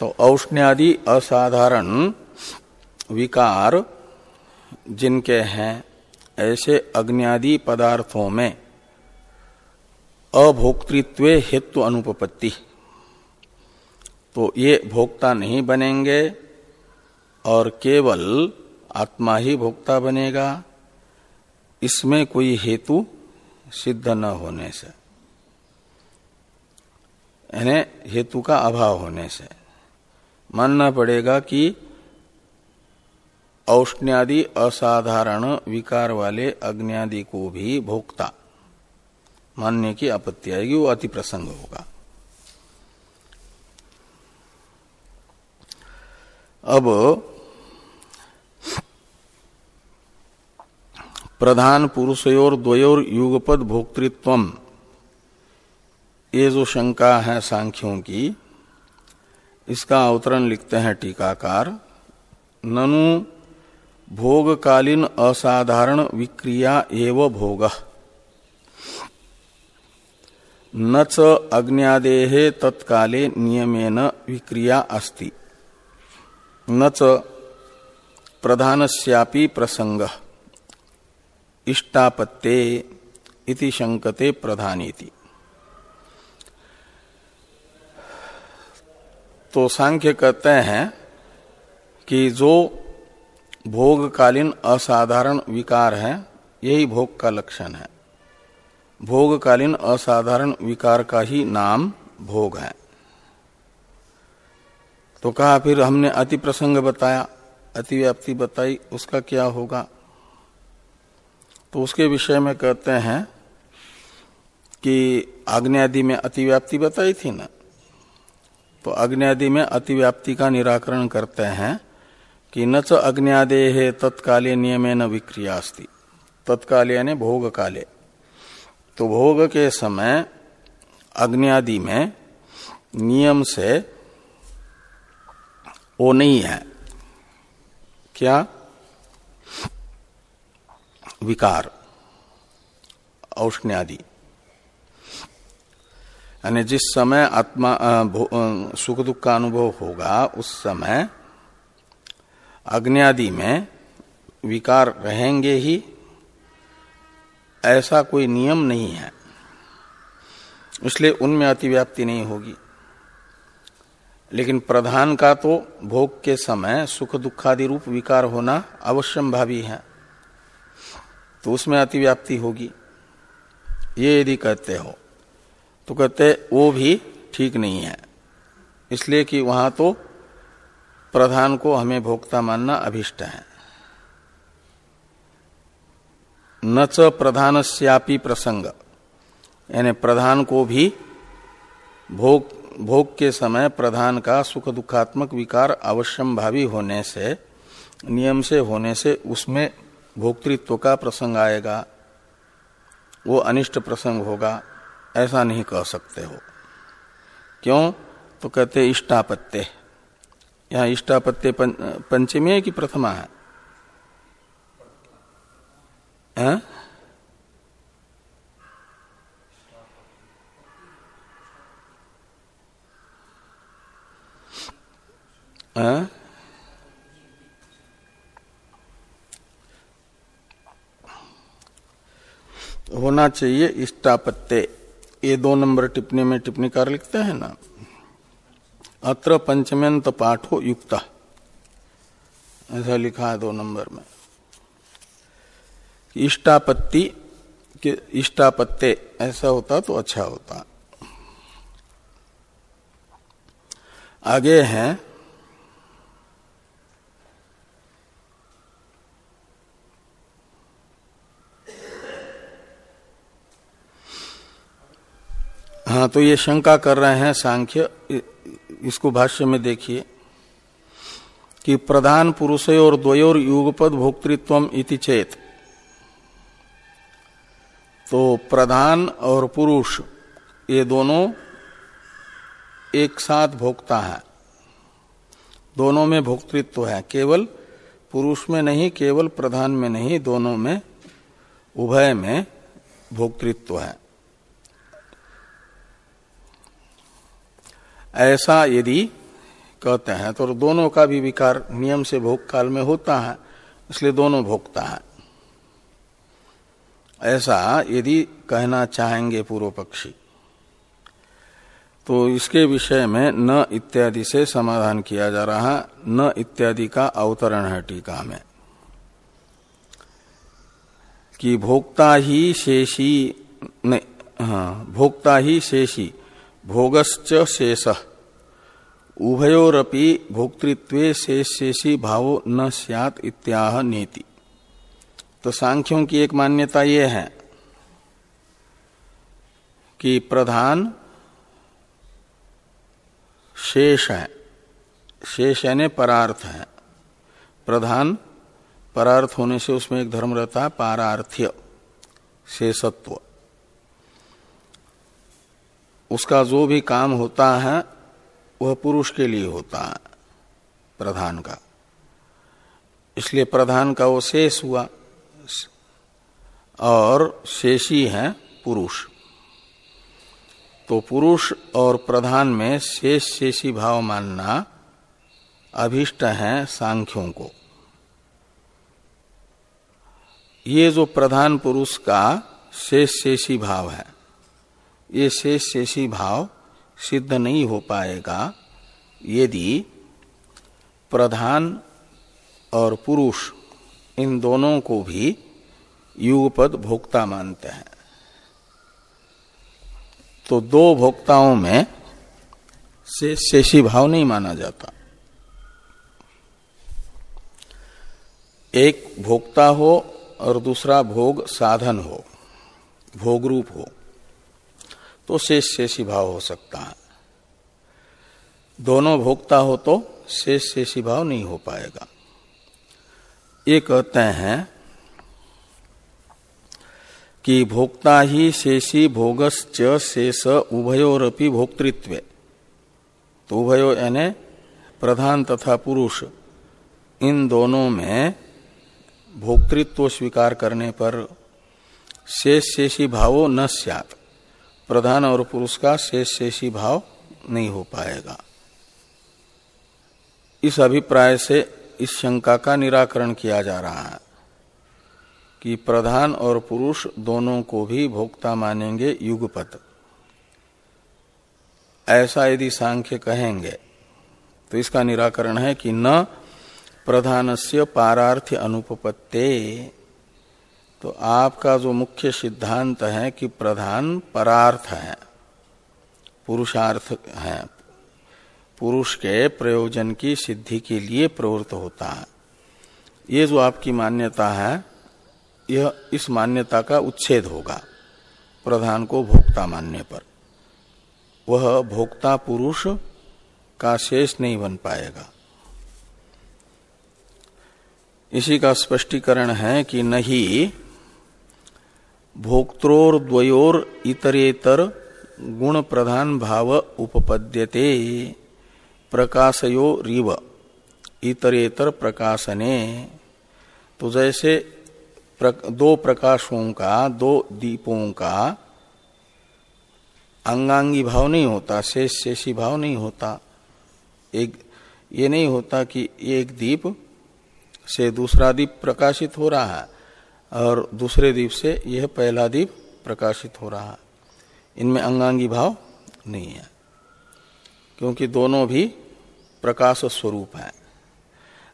तो औष्ण्यादि असाधारण विकार जिनके हैं ऐसे अग्नि पदार्थों में अभोक्तृत्व हेतु अनुपपत्ति। तो ये भोक्ता नहीं बनेंगे और केवल आत्मा ही भोक्ता बनेगा। इसमें कोई हेतु सिद्ध न होने से, यानी हेतु का अभाव होने से। मानना पड़ेगा कि औष्ण्यादि असाधारण विकार वाले अग्नियादि को भी भोक्ता। मानने की आपत्ति आएगी, वो अति प्रसंग होगा। अब प्रधान पुरुषयोर द्वयोर युगपद भोक्तृत्व ये जो शंका है सांख्यों की, इसका अवतरण लिखते हैं टीकाकार ननु भोगकालीन असाधारण विक्रिया एव भोग। न च अग्नियादेहे तत्काले नियमेन विक्रिया अस्ति। न च प्रधानस्यापि प्रसंग इष्टापत्ते इति शंकते प्रधानीति। तो सांख्य कहते हैं कि जो भोगकालीन असाधारण विकार है, यही भोग का लक्षण है। भोगकालीन असाधारण विकार का ही नाम भोग है। तो कहा फिर हमने अति प्रसंग बताया अतिव्याप्ति बताई, उसका क्या होगा? तो उसके विषय में कहते हैं कि आग्नि में अतिव्याप्ति बताई थी ना? तो अग्नि में अतिव्याप्ति का निराकरण करते हैं। कि न च अग्नियादे तत्काले नियमे न विक्रिया तत्काल यानी भोग काले तो भोग के समय अग्नियादि में नियम से वो नहीं है। क्या? विकार। औष्ण्यादि। यानी जिस समय आत्मा सुख दुख का अनुभव होगा, उस समय अग्नि में विकार रहेंगे ही, ऐसा कोई नियम नहीं है। इसलिए उनमें अतिव्याप्ति नहीं होगी। लेकिन प्रधान का तो भोग के समय सुख दुखादि रूप विकार होना अवश्यम भावी है। तो उसमें अतिव्याप्ति होगी। ये यदि कहते हो तो कहते वो भी ठीक नहीं है। इसलिए कि वहाँ तो प्रधान को हमें भोक्ता मानना अभिष्ट है। न च प्रधानस्यापि प्रसंग। यानी प्रधान को भी भोग भोग के समय प्रधान का सुख दुखात्मक विकार अवश्यम भावी होने से, नियम से होने से उसमें भोक्तृत्व का प्रसंग आएगा। वो अनिष्ट प्रसंग होगा, ऐसा नहीं कह सकते हो। क्यों? तो कहते इष्टापत्य यहाँ इष्टापत्य पंचमी कि प्रथमा है हाँ? हाँ? होना चाहिए इष्टापत्य ये दो नंबर टिप्पणी में टिप्पणी कार लिखते हैं ना अत्र पंचम्यंत पाठो युक्त। ऐसा लिखा है दो नंबर में। इष्टापत्ति के इष्टापत्य ऐसा होता तो अच्छा होता। आगे हैं। हाँ तो ये शंका कर रहे हैं सांख्य इसको भाष्य में देखिए कि प्रधान पुरुषोर द्वयोर युगपद भोक्तृत्व इति चेत। तो प्रधान और पुरुष, ये दोनों एक साथ भोक्ता है। दोनों में भोक्तृत्व है। केवल पुरुष में नहीं, केवल प्रधान में नहीं, दोनों में, उभय में भोक्तृत्व है। ऐसा यदि कहते हैं तो दोनों का भी विकार नियम से भोग काल में होता है, इसलिए दोनों भोगता है। ऐसा यदि कहना चाहेंगे पूर्व पक्षी तो इसके विषय में न इत्यादि से समाधान किया जा रहा है, न इत्यादि का अवतरण है टीका में। कि भोक्ता ही शेषी, नहीं हाँ भोक्ता ही शेषी भोगश्च शेष। उभयोरपि भोक्तृत्व शेष शेषी भावो न सियात इत्याह नीति। तो सांख्यों की एक मान्यता यह है कि प्रधान शेष है। शेष यानी परार्थ है। प्रधान परार्थ होने से उसमें एक धर्म रहता है पारार्थ्य शेषत्व। उसका जो भी काम होता है, वह पुरुष के लिए होता है, प्रधान का। इसलिए प्रधान का वो शेष हुआ। और शेषी है पुरुष। तो पुरुष और प्रधान में शेष शेषी भाव मानना अभिष्ट है सांख्यों को। ये जो प्रधान पुरुष का शेष शेषी भाव है ये शेष शेषी भाव सिद्ध नहीं हो पाएगा। यदि प्रधान और पुरुष इन दोनों को भी युगपद भोक्ता मानते हैं। तो दो भोक्ताओं में से शेषी भाव नहीं माना जाता। एक भोक्ता हो और दूसरा भोग साधन हो भोग रूप हो। तो शेष शेषी भाव हो सकता है। दोनों भोक्ता हो तो शेष शेषी भाव नहीं हो पाएगा। ये कहते हैं कि भोक्ता ही शेषी भोगश्च शेष उभयोरपि भोक्तृत्व। तो उभयो यानी प्रधान तथा पुरुष, इन दोनों में भोक्तृत्व स्वीकार करने पर शेष शेषी भावो न सत प्रधान और पुरुष का शेष शेषी भाव नहीं हो पाएगा। इस अभिप्राय से इस शंका का निराकरण किया जा रहा है कि प्रधान और पुरुष दोनों को भी भोक्ता मानेंगे युगपत। ऐसा यदि सांख्य कहेंगे तो इसका निराकरण है कि न प्रधान से पारार्थ्य अनुपत्ते तो आपका जो मुख्य सिद्धांत है कि प्रधान परार्थ है, पुरुषार्थ है, पुरुष के प्रयोजन की सिद्धि के लिए प्रवृत्त होता है। ये जो आपकी मान्यता है, यह इस मान्यता का उच्छेद होगा, प्रधान को भोक्ता मानने पर। वह भोक्ता पुरुष का शेष नहीं बन पाएगा। इसी का स्पष्टीकरण है कि नहीं भोक्त्रोर्द्वयोर इतरेतर गुण प्रधान भाव उपपद्यते। प्रकाशयो रिव इतरेतर प्रकाशने। तो जैसे प्रक, दो प्रकाशों का दो दीपों का अंगांगी भाव नहीं होता शेष शेषी भाव नहीं होता। एक ये नहीं होता कि एक दीप से दूसरा दीप प्रकाशित हो रहा है। और दूसरे दीप से यह पहला दीप प्रकाशित हो रहा है। इनमें अंगांगी भाव नहीं है, क्योंकि दोनों भी प्रकाश स्वरूप है।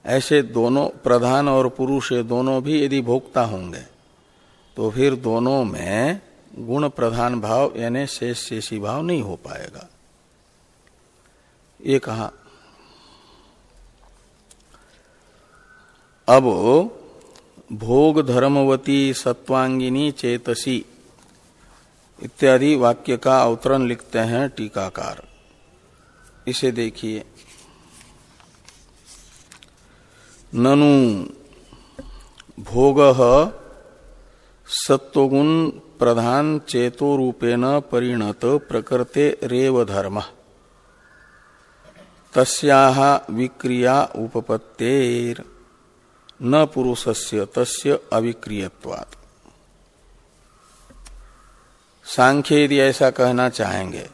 ऐसे दोनों प्रधान और पुरुष दोनों भी यदि भोक्ता होंगे तो फिर दोनों में गुण प्रधान भाव, यानी शेष शेषी भाव नहीं हो पाएगा। ये कहा। अब भोग धर्मवती सत्वांगिनी चेतसी इत्यादि वाक्य का अवतरण लिखते हैं टीकाकार। इसे देखिए। ननु भोग सत्वगुण प्रधान चेतो रूपेण परिणत प्रकृते रेव धर्म। तस्याह विक्रिया उपपत्तेर। न पुरुषस्य, तस्य अविक्रियवाद सांख्य यदि ऐसा कहना चाहेंगे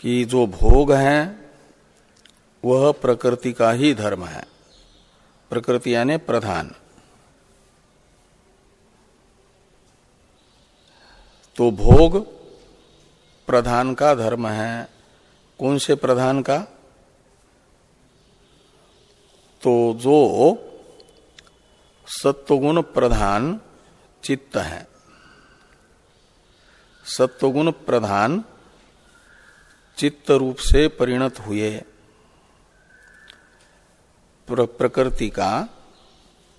कि जो भोग है, वह प्रकृति का ही धर्म है। प्रकृति यानी प्रधान। तो भोग प्रधान का धर्म है। कौन से प्रधान का? तो जो सत्वगुण प्रधान चित्त है। सत्वगुण प्रधान चित्त रूप से परिणत हुए। प्र, प्रकृति का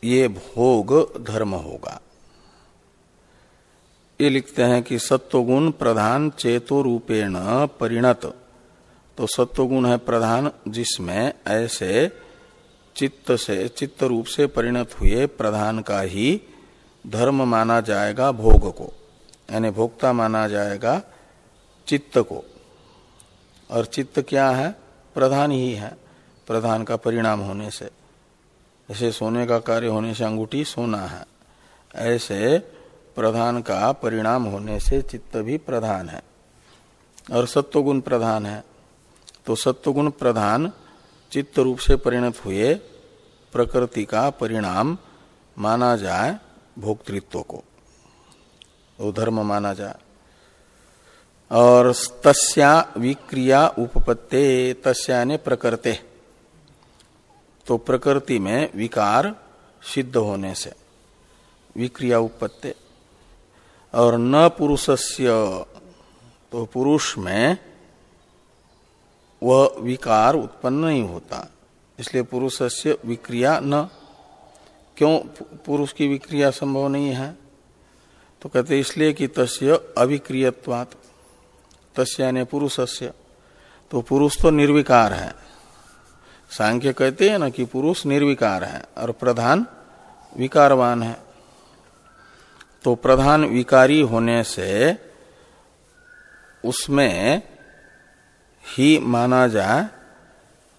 ये भोग धर्म होगा। ये लिखते हैं कि सत्वगुण प्रधान चेतो रूपेण परिणत। तो सत्वगुण है प्रधान जिसमें ऐसे चित्त से, चित्त रूप से परिणत हुए प्रधान का ही धर्म माना जाएगा भोग को। यानी भोक्ता माना जाएगा चित्त को। और चित्त क्या है? प्रधान ही है। प्रधान का परिणाम होने से। जैसे सोने का कार्य होने से अंगूठी सोना है। ऐसे प्रधान का परिणाम होने से चित्त भी प्रधान है। और सत्वगुण प्रधान है। तो सत्वगुण प्रधान चित्त रूप से परिणत हुए, प्रकृति का परिणाम माना जाए भोक्तृत्व को। वो धर्म माना जाए। और तस्या विक्रिया उपपत्ते, तस्या ने प्रकृते। तो प्रकृति में विकार सिद्ध होने से, विक्रिया उपपत्ते। और न पुरुषस्य तो पुरुष में वह विकार उत्पन्न नहीं होता। इसलिए पुरुष से विक्रिया न। क्यों पुरुष की विक्रिया संभव नहीं है? तो कहते इसलिए कि तस्य अविक्रियवात तस्य ने पुरुषस्य। तो पुरुष तो निर्विकार है। सांख्य कहते हैं ना कि पुरुष निर्विकार है और प्रधान विकारवान है। तो प्रधान विकारी होने से उसमें ही माना जाए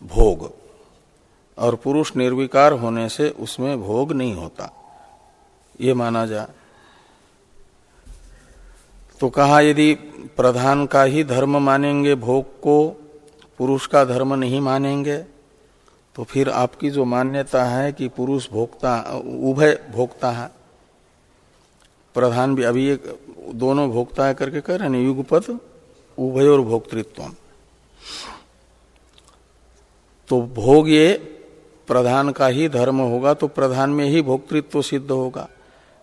भोग। और पुरुष निर्विकार होने से उसमें भोग नहीं होता। ये माना जाए। तो कहा, यदि प्रधान का ही धर्म मानेंगे, भोग को पुरुष का धर्म नहीं मानेंगे तो फिर आपकी जो मान्यता है कि पुरुष भोक्ता, उभय भोक्ता है। प्रधान भी अभी एक दोनों भोक्ता है करके कह रहे युगपत, उभय और भोक्तृत्व। तो भोग ये प्रधान का ही धर्म होगा तो प्रधान में ही भोक्तृत्व सिद्ध होगा।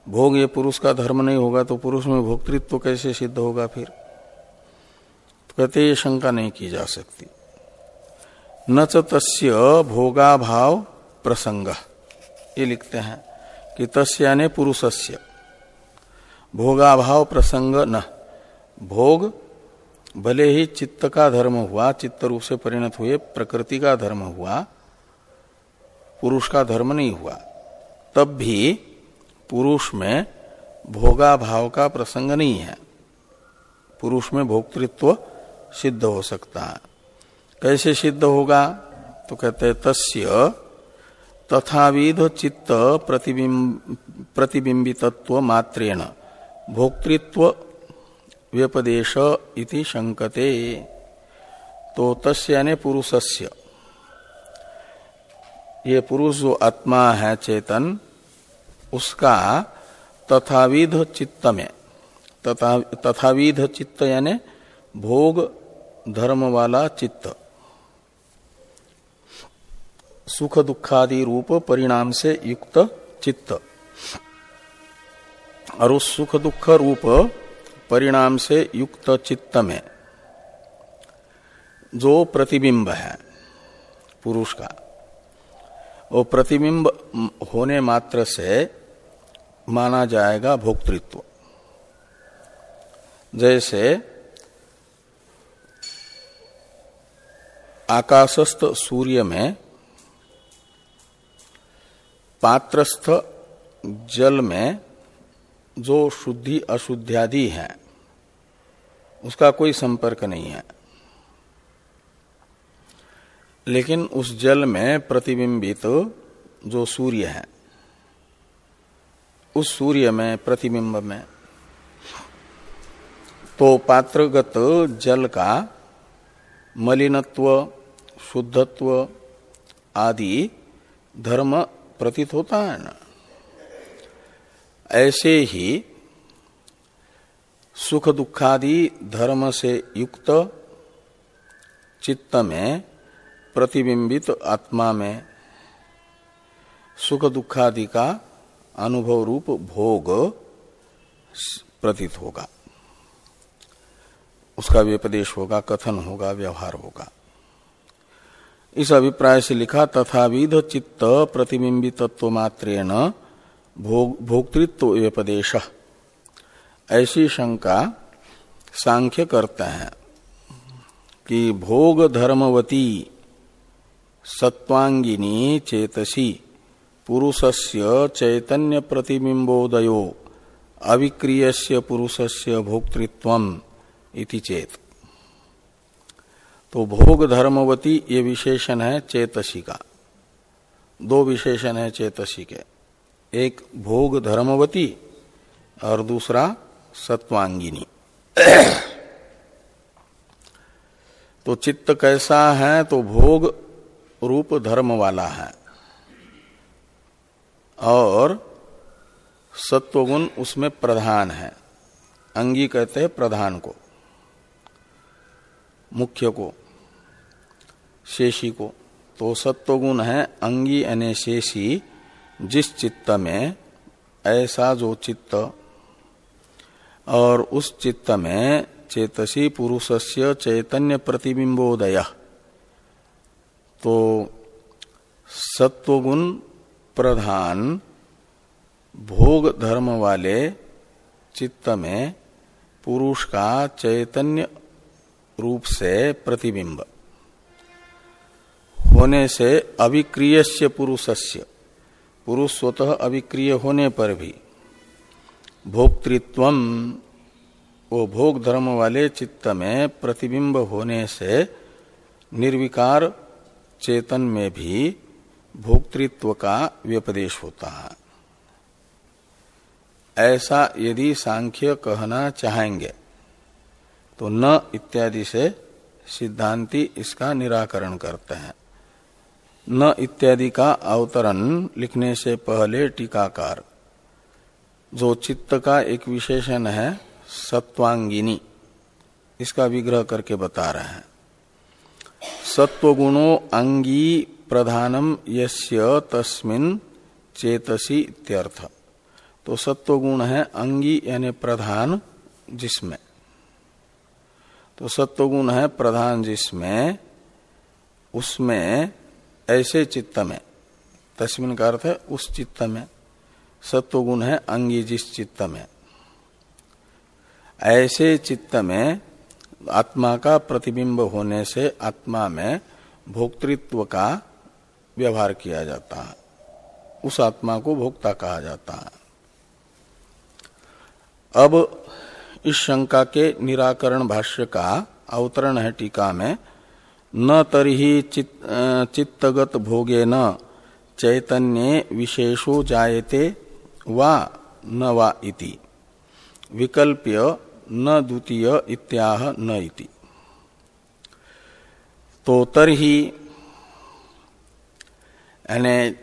भोग ये पुरुष का धर्म नहीं होगा तो पुरुष में भोक्तृत्व कैसे सिद्ध होगा फिर? तो कहते ये शंका नहीं की जा सकती। न तस्य भोगाभाव प्रसंग। ये लिखते हैं कि तस्य यानी पुरुषस्य। भोगाभाव प्रसंग न। भोग भले ही चित्त का धर्म हुआ, चित्त रूप से परिणत हुए, प्रकृति का धर्म हुआ, पुरुष का धर्म नहीं हुआ, तब भी पुरुष में भोगा भाव का प्रसंग नहीं है। पुरुष में भोक्तृत्व सिद्ध हो सकता है। कैसे सिद्ध होगा? तो कहते हैं, तस्य तथाविध चित्त प्रतिबिंब प्रतिबिंबितत्व मात्रेण। भोक्तृत्व व्यपदेश इति शंकते। तो तस्य यानी पुरुषस्य। ये पुरुष जो आत्मा है चेतन, उसका तथाविध चित्त में तथा, तथाविध चित्त यानी भोग धर्म वाला चित्त। सुख दुखादि रूप परिणाम से युक्त चित्त। और उस सुख दुख रूप परिणाम से युक्त चित्त में जो प्रतिबिंब है, पुरुष का, वो प्रतिबिंब होने मात्र से माना जाएगा भोक्तृत्व। जैसे आकाशस्थ सूर्य में पात्रस्थ जल में जो शुद्धि अशुद्धियादि है, उसका कोई संपर्क नहीं है। लेकिन उस जल में प्रतिबिंबित तो जो सूर्य है, उस सूर्य में, प्रतिबिंब में तो पात्रगत जल का मलिनत्व, शुद्धत्व आदि धर्म प्रतीत होता है ना। ऐसे ही सुख दुखादि धर्म से युक्त चित्त में प्रतिबिंबित आत्मा में सुख दुखादि का अनुभव रूप भोग प्रतीत होगा। उसका व्यपदेश होगा, कथन होगा, व्यवहार होगा। इस अभिप्राय से लिखा, तथाविध चित्त प्रतिबिंबितत्व मात्रेण भोग, भोक्तृत्व व्यपदेश। ऐसी शंका सांख्य करते हैं कि भोग धर्मवती सत्वांगिनी चेतसी पुरुषस्य चैतन्य प्रतिबिंबोदयो अविक्रियस्य पुरुषस्य भोक्तृत्वम इति चेत। तो भोग धर्मवती ये विशेषण है चेतसी का। दो विशेषण है चेतसी के। एक भोग धर्मवती और दूसरा सत्वांगिनी। तो चित्त कैसा है तो भोग रूप धर्म वाला है। और सत्वगुण उसमें प्रधान है। अंगी कहते हैं प्रधान को, मुख्य को, शेषी को। तो सत्वगुण है अंगी यानी शेषी जिस चित्त में ऐसा जो चित्त और उस चित्त में चेतसी पुरुषस्य चैतन्य प्रतिबिंबोदय। तो सत्वगुण प्रधान भोग धर्म वाले चित्त में पुरुष का चैतन्य रूप से प्रतिबिंब। होने से अविक्रिय पुरुषस्य। पुरुष स्वतः अभिक्रिय होने पर भी भोक्तृत्व, वो भोग धर्म वाले चित्त में प्रतिबिंब होने से निर्विकार चेतन में भी भोक्तृत्व का व्यपदेश होता है। ऐसा यदि सांख्य कहना चाहेंगे तो न इत्यादि से सिद्धांति इसका निराकरण करते हैं। न इत्यादि का अवतरण लिखने से पहले टीकाकार। जो चित्त का एक विशेषण है, सत्वांगिनी, इसका विग्रह करके बता रहे हैं। सत्वगुणो अंगी प्रधानम यस्य तस्मिन चेतसी इत्यर्थ। तो सत्वगुण है अंगी यानी प्रधान जिसमें। तो सत्वगुण है प्रधान जिसमें, उसमें ऐसे चित्त में, तस्मिन का अर्थ है, उस चित्त में, सत्वगुण है अंगी जिस चित्त में। ऐसे चित्त में, आत्मा का प्रतिबिंब होने से आत्मा में भोक्तृत्व का व्यवहार किया जाता है। उस आत्मा को भोक्ता कहा जाता है। अब इस शंका के निराकरण भाष्य का अवतरण है टीका में न तरही चित, चित्तगत भोगे न चैतन्य विशेषो जायते वा न वा इति। विकल्प्य न द्वितीय इत्याह न इति। तो तरही यानी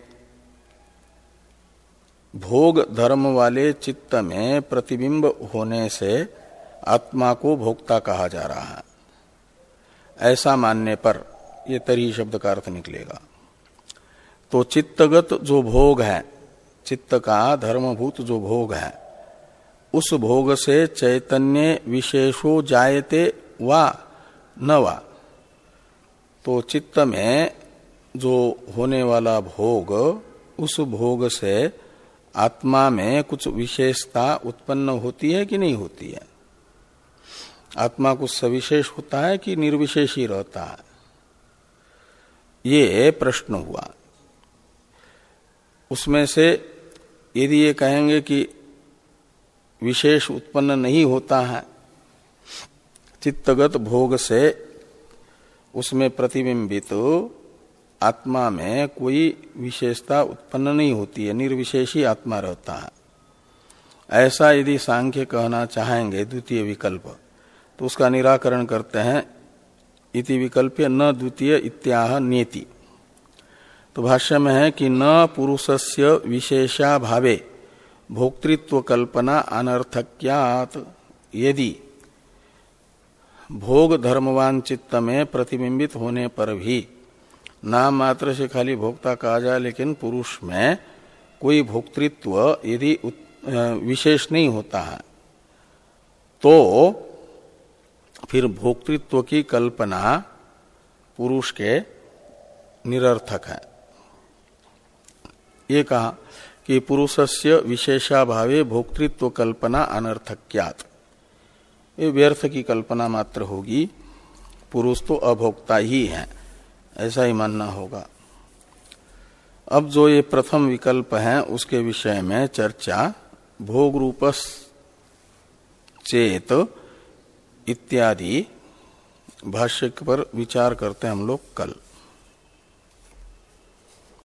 भोग धर्म वाले चित्त में प्रतिबिंब होने से आत्मा को भोक्ता कहा जा रहा है। ऐसा मानने पर यह तरी शब्द का अर्थ निकलेगा। तो चित्तगत जो भोग है, चित्त का धर्मभूत जो भोग है, उस भोग से चैतन्य विशेषो जायते वा न वा। तो चित्त में जो होने वाला भोग, उस भोग से आत्मा में कुछ विशेषता उत्पन्न होती है कि नहीं होती है? आत्मा कुछ सविशेष होता है कि निर्विशेष ही रहता है? ये प्रश्न हुआ। उसमें से यदि ये कहेंगे कि विशेष उत्पन्न नहीं होता है, चित्तगत भोग से उसमें प्रतिबिंबित तो आत्मा में कोई विशेषता उत्पन्न नहीं होती है, निर्विशेषी आत्मा रहता है। ऐसा यदि सांख्य कहना चाहेंगे, द्वितीय विकल्प तो उसका निराकरण करते हैं। इति विकल्प न द्वितीय इत्याह नेति। तो भाष्य में है कि न पुरुषस्य विशेषा भावे भोक्तृत्व कल्पना अनर्थक्यात। यदि भोग धर्मवान चित्त में प्रतिबिंबित होने पर भी नाम मात्र से खाली भोक्ता कहा जाए, लेकिन पुरुष में कोई भोक्तृत्व यदि विशेष नहीं होता है तो फिर भोक्तृत्व की कल्पना पुरुष के निरर्थक है। ये कहा कि पुरुषस्य विशेषाभावे भोक्तृत्व कल्पना अनर्थक्यात। ये व्यर्थ की कल्पना मात्र होगी। पुरुष तो अभोक्ता ही है, ऐसा ही मानना होगा। अब जो ये प्रथम विकल्प है, उसके विषय में चर्चा भोग रूपस चेत इत्यादि भाष्य पर विचार करते हैं हम लोग कल।